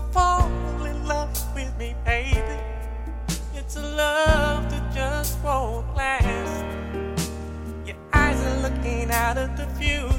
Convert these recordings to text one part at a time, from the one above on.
Fall in love with me, baby. It's a love that just won't last. Your eyes are looking out of the view.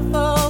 Wonderful.